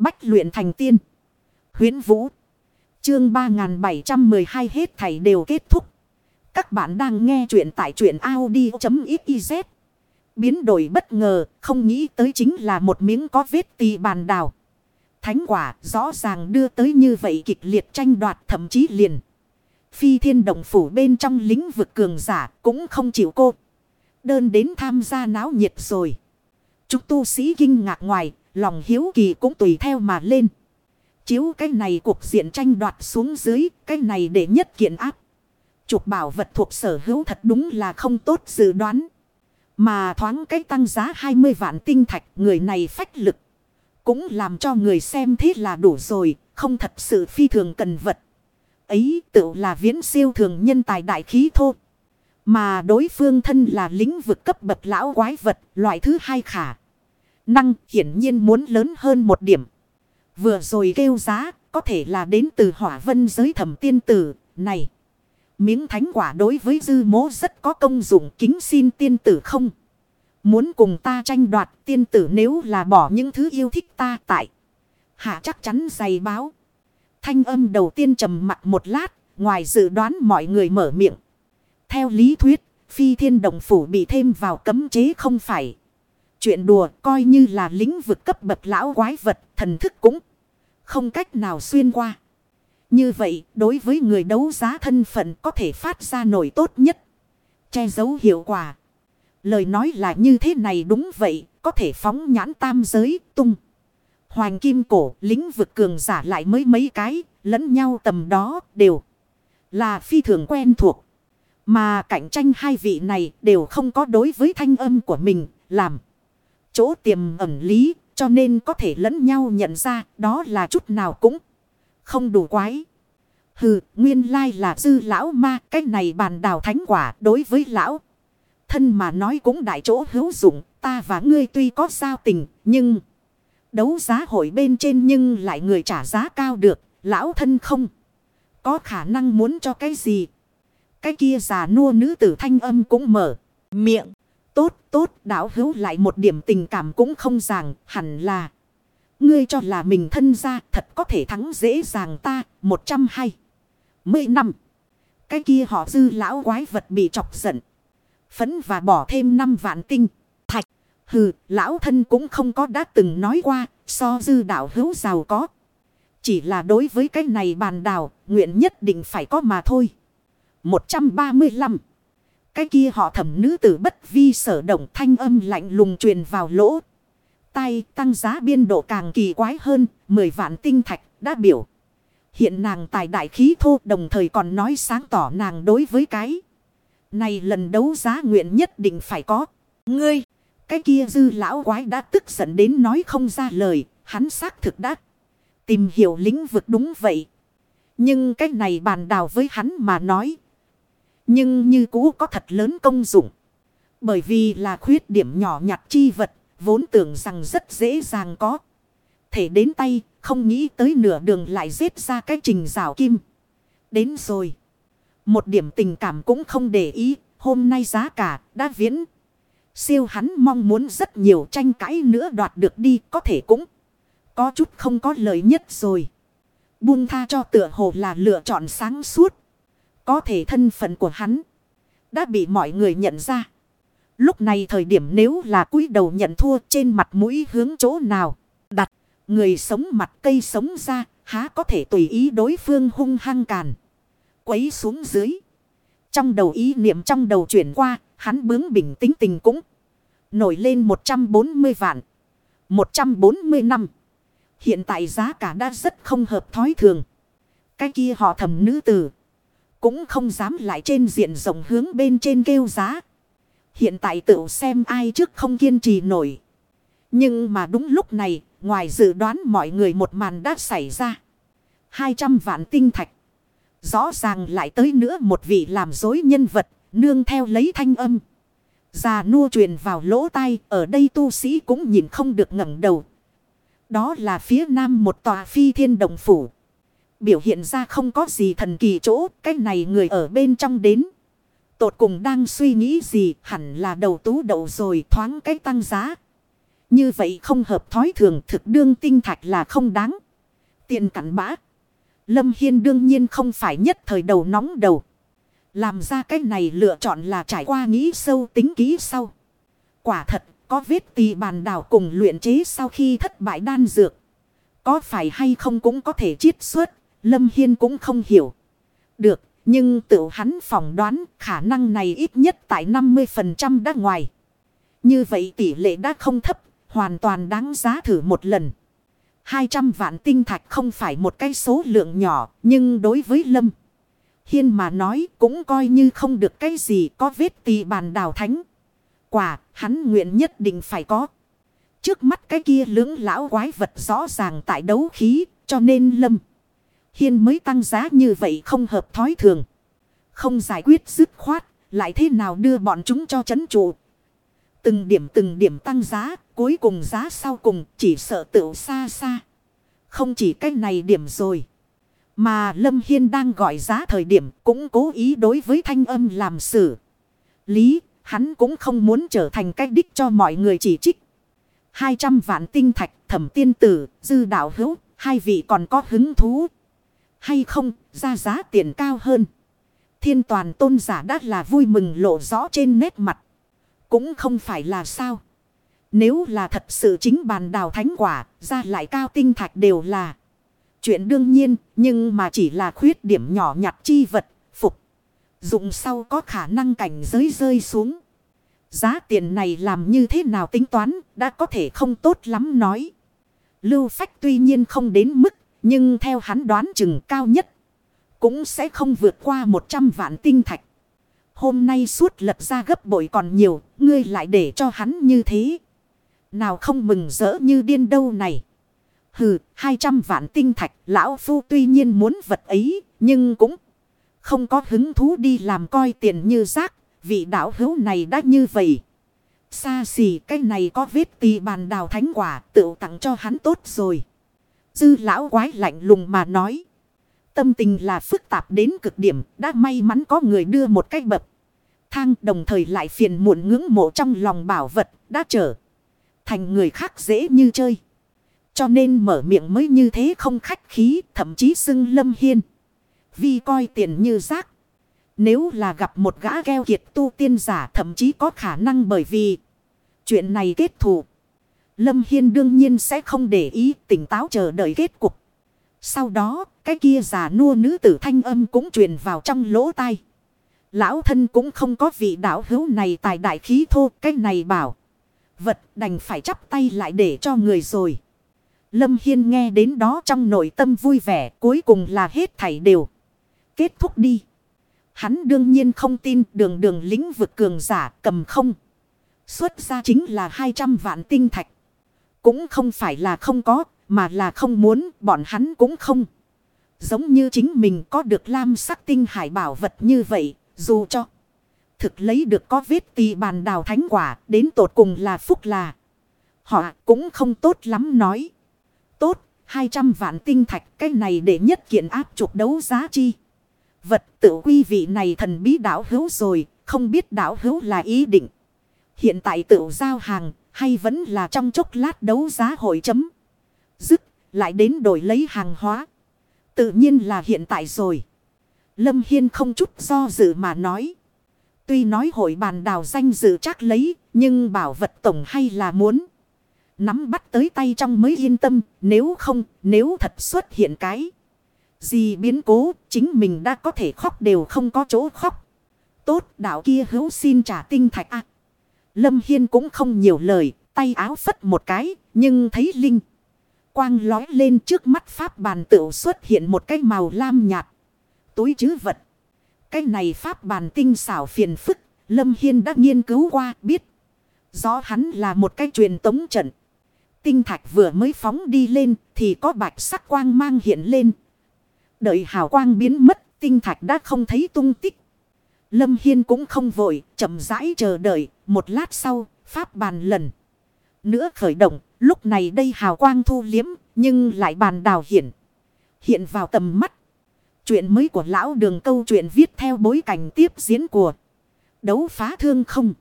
Bách luyện thành tiên. Huyến Vũ. Chương 3712 hết thảy đều kết thúc. Các bạn đang nghe truyện tại truyện Audi.xyz. Biến đổi bất ngờ, không nghĩ tới chính là một miếng có vết tì bàn đào. Thánh quả rõ ràng đưa tới như vậy kịch liệt tranh đoạt thậm chí liền. Phi thiên động phủ bên trong lĩnh vực cường giả cũng không chịu cô. Đơn đến tham gia náo nhiệt rồi. Chúng tu sĩ kinh ngạc ngoài, lòng hiếu kỳ cũng tùy theo mà lên. Chiếu cái này cuộc diện tranh đoạt xuống dưới, cái này để nhất kiện áp. Chụp bảo vật thuộc sở hữu thật đúng là không tốt dự đoán. Mà thoáng cái tăng giá 20 vạn tinh thạch người này phách lực. Cũng làm cho người xem thế là đủ rồi, không thật sự phi thường cần vật. Ấy tự là viễn siêu thường nhân tài đại khí thô. Mà đối phương thân là lĩnh vực cấp bậc lão quái vật, loại thứ hai khả. Năng hiển nhiên muốn lớn hơn một điểm. Vừa rồi kêu giá, có thể là đến từ hỏa vân giới thẩm tiên tử, này. Miếng thánh quả đối với dư mố rất có công dụng kính xin tiên tử không. Muốn cùng ta tranh đoạt tiên tử nếu là bỏ những thứ yêu thích ta tại. Hạ chắc chắn dày báo. Thanh âm đầu tiên trầm mặt một lát, ngoài dự đoán mọi người mở miệng. Theo lý thuyết, phi thiên đồng phủ bị thêm vào cấm chế không phải. Chuyện đùa coi như là lĩnh vực cấp bậc lão quái vật, thần thức cũng không cách nào xuyên qua. Như vậy, đối với người đấu giá thân phận có thể phát ra nổi tốt nhất. Che giấu hiệu quả. Lời nói là như thế này đúng vậy, có thể phóng nhãn tam giới, tung. Hoàng kim cổ, lĩnh vực cường giả lại mới mấy cái, lẫn nhau tầm đó, đều là phi thường quen thuộc. Mà cạnh tranh hai vị này đều không có đối với thanh âm của mình, làm chỗ tiềm ẩn lý, cho nên có thể lẫn nhau nhận ra, đó là chút nào cũng không đủ quái. Hừ, nguyên lai là dư lão ma, cái này bàn đào thánh quả đối với lão. Thân mà nói cũng đại chỗ hữu dụng, ta và ngươi tuy có giao tình, nhưng... Đấu giá hội bên trên nhưng lại người trả giá cao được, lão thân không. Có khả năng muốn cho cái gì. Cái kia già nua nữ tử thanh âm cũng mở. Miệng. Tốt tốt đảo hữu lại một điểm tình cảm cũng không ràng hẳn là. Ngươi cho là mình thân ra thật có thể thắng dễ dàng ta. Một trăm hay. Mười năm. Cái kia họ dư lão quái vật bị chọc giận. Phấn và bỏ thêm năm vạn tinh. Thạch. Hừ, lão thân cũng không có đã từng nói qua. So dư đạo hữu giàu có. Chỉ là đối với cái này bàn đào, nguyện nhất định phải có mà thôi. 135. Cái kia họ thẩm nữ tử bất vi sở động thanh âm lạnh lùng truyền vào lỗ. tay tăng giá biên độ càng kỳ quái hơn, 10 vạn tinh thạch đã biểu. Hiện nàng tài đại khí thô đồng thời còn nói sáng tỏ nàng đối với cái. Này lần đấu giá nguyện nhất định phải có. Ngươi, cái kia dư lão quái đã tức giận đến nói không ra lời, hắn xác thực đã tìm hiểu lĩnh vực đúng vậy. Nhưng cái này bàn đào với hắn mà nói nhưng như cũ có thật lớn công dụng. Bởi vì là khuyết điểm nhỏ nhặt chi vật, vốn tưởng rằng rất dễ dàng có. Thể đến tay, không nghĩ tới nửa đường lại giết ra cái trình rào kim. Đến rồi. Một điểm tình cảm cũng không để ý, hôm nay giá cả đã viễn. Siêu hắn mong muốn rất nhiều tranh cãi nữa đoạt được đi, có thể cũng có chút không có lợi nhất rồi. Buông tha cho tựa hồ là lựa chọn sáng suốt. Có thể thân phận của hắn đã bị mọi người nhận ra. Lúc này thời điểm nếu là cúi đầu nhận thua trên mặt mũi hướng chỗ nào, đặt. Người sống mặt cây sống ra, há có thể tùy ý đối phương hung hăng càn. Quấy xuống dưới. Trong đầu ý niệm trong đầu chuyển qua, hắn bướng bình tĩnh tình cũng nổi lên 140 vạn. 140 năm. Hiện tại giá cả đã rất không hợp thói thường. Cái kia họ thầm nữ tử. Cũng không dám lại trên diện rộng hướng bên trên kêu giá. Hiện tại tự xem ai trước không kiên trì nổi. Nhưng mà đúng lúc này, ngoài dự đoán mọi người một màn đã xảy ra. 200 vạn tinh thạch. Rõ ràng lại tới nữa một vị làm dối nhân vật, nương theo lấy thanh âm. Già nua truyền vào lỗ tai, ở đây tu sĩ cũng nhìn không được ngẩng đầu. Đó là phía nam một tòa phi thiên đồng phủ. Biểu hiện ra không có gì thần kỳ chỗ, cái này người ở bên trong đến. Tột cùng đang suy nghĩ gì, hẳn là đầu tú đậu rồi thoáng cái tăng giá. Như vậy không hợp thói thường thực đương tinh thạch là không đáng. Tiền cắn bã. Lâm Hiên đương nhiên không phải nhất thời đầu nóng đầu. Làm ra cái này lựa chọn là trải qua nghĩ sâu tính kỹ sau. Quả thật có vết tì bàn đảo cùng luyện chế sau khi thất bại đan dược. Có phải hay không cũng có thể chiết xuất. Lâm Hiên cũng không hiểu. Được. Nhưng tự hắn phỏng đoán khả năng này ít nhất tại 50% đã ngoài. Như vậy tỷ lệ đã không thấp. Hoàn toàn đáng giá thử một lần. 200 vạn tinh thạch không phải một cái số lượng nhỏ. Nhưng đối với Lâm. Hiên mà nói cũng coi như không được cái gì có vết tì bàn đào thánh. Quả, hắn nguyện nhất định phải có. Trước mắt cái kia lưỡng lão quái vật rõ ràng tại đấu khí, cho nên Lâm. Hiên mới tăng giá như vậy không hợp thói thường. Không giải quyết dứt khoát lại thế nào đưa bọn chúng cho chấn trụ. Từng điểm từng điểm tăng giá cuối cùng giá sau cùng chỉ sợ tựu xa xa. Không chỉ cái này điểm rồi. Mà Lâm Hiên đang gọi giá thời điểm cũng cố ý đối với thanh âm làm xử. Lý, hắn cũng không muốn trở thành cách đích cho mọi người chỉ trích. 200 vạn tinh thạch, thẩm tiên tử, dư đạo hữu, hai vị còn có hứng thú. Hay không, ra giá tiền cao hơn. Thiên toàn tôn giả đã là vui mừng lộ rõ trên nét mặt. Cũng không phải là sao. Nếu là thật sự chính bàn đào thánh quả, ra lại cao tinh thạch đều là chuyện đương nhiên, nhưng mà chỉ là khuyết điểm nhỏ nhặt chi vật, phục. Dụng sau có khả năng cảnh giới rơi xuống. Giá tiền này làm như thế nào tính toán, đã có thể không tốt lắm nói. Lưu phách tuy nhiên không đến mức, nhưng theo hắn đoán chừng cao nhất, cũng sẽ không vượt qua 100 vạn tinh thạch. Hôm nay suốt lật ra gấp bội còn nhiều, ngươi lại để cho hắn như thế. Nào không mừng rỡ như điên đâu này. Hừ, 200 vạn tinh thạch, lão phu tuy nhiên muốn vật ấy, nhưng cũng không có hứng thú đi làm coi tiền như rác, vị đạo hữu này đã như vậy. Xa xỉ cái này có vết tì bàn đào thánh quả, tự tặng cho hắn tốt rồi. Dư lão quái lạnh lùng mà nói. Tâm tình là phức tạp đến cực điểm, đã may mắn có người đưa một cái bậc. Thang đồng thời lại phiền muộn ngưỡng mộ trong lòng bảo vật, đã trở thành người khác dễ như chơi. Cho nên mở miệng mới như thế không khách khí, thậm chí xưng lâm hiên. Vì coi tiền như rác. Nếu là gặp một gã keo kiệt tu tiên giả thậm chí có khả năng bởi vì chuyện này kết thúc Lâm Hiên đương nhiên sẽ không để ý tỉnh táo chờ đợi kết cục. Sau đó, cái kia già nua nữ tử thanh âm cũng truyền vào trong lỗ tai. Lão thân cũng không có vị đạo hữu này tài đại khí thô, cái này bảo. Vật đành phải chắp tay lại để cho người rồi. Lâm Hiên nghe đến đó trong nội tâm vui vẻ, cuối cùng là hết thảy đều. Kết thúc đi. Hắn đương nhiên không tin đường đường lĩnh vực cường giả cầm không. Xuất ra chính là 200 vạn tinh thạch. Cũng không phải là không có, mà là không muốn, bọn hắn cũng không. Giống như chính mình có được lam sắc tinh hải bảo vật như vậy, dù cho thực lấy được có vết tì bàn đào thánh quả, đến tột cùng là phúc là. Họ cũng không tốt lắm nói. Tốt, 200 vạn tinh thạch, cái này để nhất kiện áp trục đấu giá chi. Vật tự quy vị này thần bí đảo hữu rồi, không biết đảo hữu là ý định. Hiện tại tự giao hàng, hay vẫn là trong chốc lát đấu giá hội chấm. Dứt, lại đến đổi lấy hàng hóa. Tự nhiên là hiện tại rồi. Lâm Hiên không chút do dự mà nói. Tuy nói hội bàn đào danh dự chắc lấy, nhưng bảo vật tổng hay là muốn. Nắm bắt tới tay trong mới yên tâm, nếu không, nếu thật xuất hiện cái. Gì biến cố, chính mình đã có thể khóc đều không có chỗ khóc. Tốt đạo kia hữu xin trả tinh thạch à. Lâm Hiên cũng không nhiều lời, tay áo phất một cái, nhưng thấy Linh. Quang lói lên trước mắt pháp bàn tựu xuất hiện một cái màu lam nhạt. Túi chứ vật. Cái này pháp bàn tinh xảo phiền phức, Lâm Hiên đã nghiên cứu qua biết. Rõ hắn là một cái truyền tống trận. Tinh thạch vừa mới phóng đi lên thì có bạch sắc quang mang hiện lên. Đợi hào quang biến mất, tinh thạch đã không thấy tung tích. Lâm Hiên cũng không vội, chậm rãi chờ đợi, một lát sau, pháp bàn lần. Nữa khởi động, lúc này đây hào quang thu liếm, nhưng lại bàn đào hiện Hiện vào tầm mắt. Chuyện mới của lão đường câu chuyện viết theo bối cảnh tiếp diễn của đấu phá thương không.